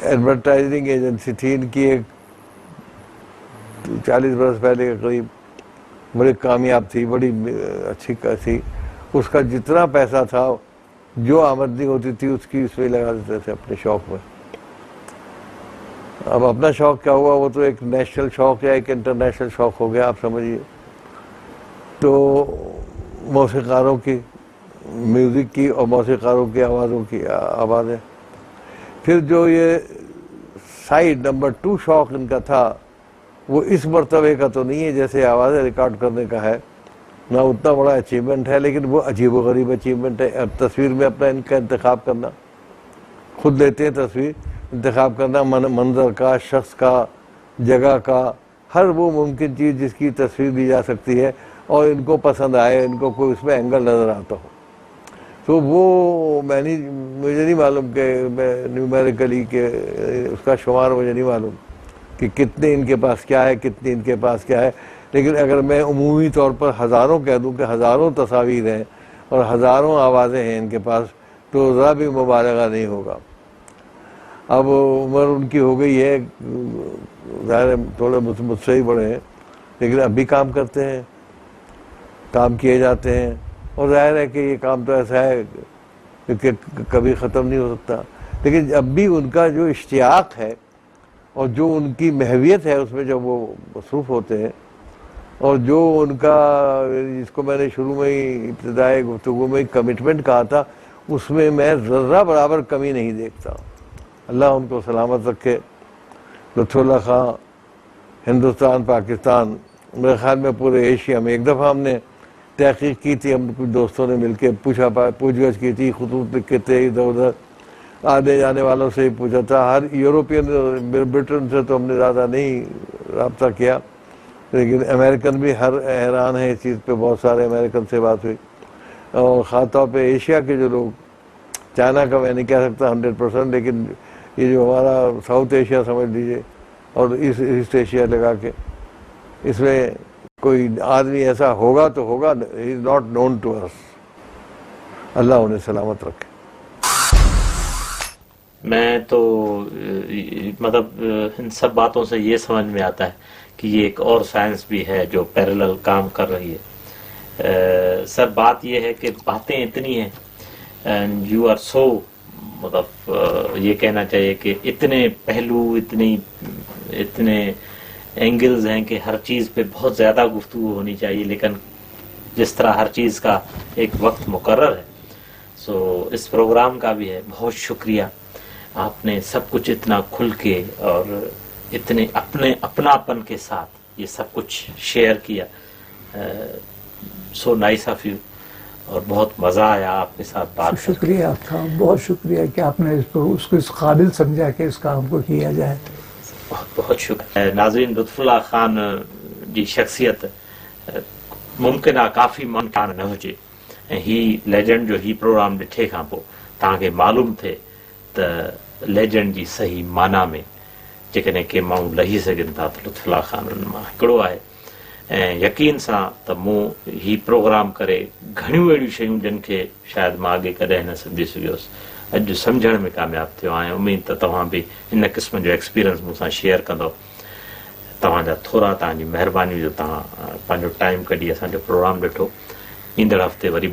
Speaker 4: ایڈورٹائزنگ ایجنسی تھی، ان کی ایک چالیس برس پہلے کے قریب بڑی کامیاب تھی، بڑی اچھی تھی۔ اس کا جتنا پیسہ تھا جو آمدنی ہوتی تھی، اس کی اس میں لگا دیتے تھے اپنے شوق میں۔ اب اپنا شوق کیا ہوا؟ وہ تو ایک نیشنل شوق یا ایک انٹرنیشنل شوق ہو گیا، آپ سمجھیے۔ تو موسیقاروں کی میوزک کی اور موسیقاروں کی آوازوں کی آوازیں۔ پھر جو یہ سائڈ نمبر ٹو شوق ان کا تھا، وہ اس مرتبے کا تو نہیں ہے جیسے آوازیں ریکارڈ کرنے کا ہے۔ نہ اتنا بڑا اچیومنٹ ہے، لیکن وہ عجیب و غریب اچیومنٹ ہے۔ تصویر میں اپنا ان کا انتخاب کرنا، خود لیتے ہیں تصویر، انتخاب کرنا منظر کا، شخص کا، جگہ کا، ہر وہ ممکن چیز جس کی تصویر دی جا سکتی ہے اور ان کو پسند آئے، ان کو کوئی اس میں اینگل نظر آتا ہو۔ تو وہ میں نہیں، مجھے نہیں معلوم کہ میں نیومیریکلی کہ اس کا شمار مجھے نہیں معلوم کہ کتنے ان کے پاس کیا ہے، کتنے ان کے پاس کیا ہے۔ لیکن اگر میں عمومی طور پر ہزاروں کہہ دوں کہ ہزاروں تصاویر ہیں اور ہزاروں آوازیں ہیں ان کے پاس، تو ذرا بھی مبالغہ نہیں ہوگا۔ اب عمر ان کی ہو گئی ہے، ظاہر تھوڑے مجھ سے ہی بڑے ہیں، لیکن اب بھی کام کرتے ہیں، کام کیے جاتے ہیں۔ اور ظاہر ہے کہ یہ کام تو ایسا ہے کہ کبھی ختم نہیں ہو سکتا۔ لیکن اب بھی ان کا جو اشتیاق ہے اور جو ان کی محویت ہے، اس میں جب وہ مصروف ہوتے ہیں اور جو ان کا، جس کو میں نے شروع میں ہی ابتدائی گفتگو میں کمٹمنٹ کہا تھا، اس میں میں ذرہ برابر کمی نہیں دیکھتا۔ اللہ ان کو سلامت رکھے۔ لطف اللہ خان ہندوستان، پاکستان، میرے خیال میں پورے ایشیا میں ایک دفعہ ہم نے تحقیق کی تھی، ہم کچھ دوستوں نے مل کے پوچھا، پوچھ گچھ کی تھی، خطوط لکھے تھے ادھر ادھر۔ آنے جانے والوں سے ہی پوچھا تھا۔ ہر یوروپین برٹن سے تو ہم نے زیادہ نہیں رابطہ کیا۔ لیکن امریکن بھی ہر حیران ہے اس چیز پہ، بہت سارے امریکن سے بات ہوئی۔ اور خاص طور پہ ایشیا کے جو لوگ، چائنا کا میں نہیں کہہ سکتا ہنڈریڈ پرسینٹ لیکن یہ جو ہمارا ساؤتھ ایشیا سمجھ لیجیے اور ایسٹ ایشیا لگا کے، اس میں کوئی آدمی ایسا ہوگا تو ہوگا ناٹ نون ٹو اس اللہ انہیں سلامت رکھے۔
Speaker 1: میں تو مطلب ان سب باتوں سے یہ سمجھ میں آتا ہے۔ کہ یہ ایک اور سائنس بھی ہے جو پیرلل کام کر رہی ہے۔ سر، بات یہ ہے کہ باتیں اتنی ہیں۔ یو آر سو مطلب یہ کہنا چاہیے کہ اتنے پہلو، اتنی، اتنے اینگلز ہیں کہ ہر چیز پہ بہت زیادہ گفتگو ہونی چاہیے، لیکن جس طرح ہر چیز کا ایک وقت مقرر ہے۔ سو اس پروگرام کا بھی ہے۔ بہت شکریہ۔ آپ نے سب کچھ اتنا کھل کے اور اتنے اپنے اپناپن کے ساتھ یہ سب کچھ شیئر کیا۔ سو نائس آف یو اور بہت مزہ آیا آپ کے ساتھ بات
Speaker 2: شکریہ آپ کا۔ بہت شکریہ کہ آپ نے اس کو اس کو اس قابل سمجھا کہ اس کام کو کیا جائے۔
Speaker 1: بہت بہت شکریہ ناظرین لطف اللہ خان جی شخصیت ممکن ہے کافی من کان نہ ہوجے ہی لیجنڈ جو ہی پروگرام ڈٹھے کھاں پو تاکہ معلوم تھے تو لیجنڈ جی صحیح معنی میں۔ جکنے کہ ماؤں لہی سگن تھا تو لطف اللہ خان ان ماں ہکڑو آئے یقین سا تو مو ہی پروگرام کرے، گھنیوں اڑی شیوں جن کے شاید ماں آگے کدے نہ سمجھی سگیوس اج سمجھن میں کامیاب تھو آئیں امید تو تواں بھی ان قسم جو ایکسپیرینس مو شیئر کندو۔ تواں جا تھوڑا تاں جی مہربانی جو تاں پانجو ٹائم کڈی، اساں جو پروگرام ڈٹھو۔ ایندڑ ہفتے وری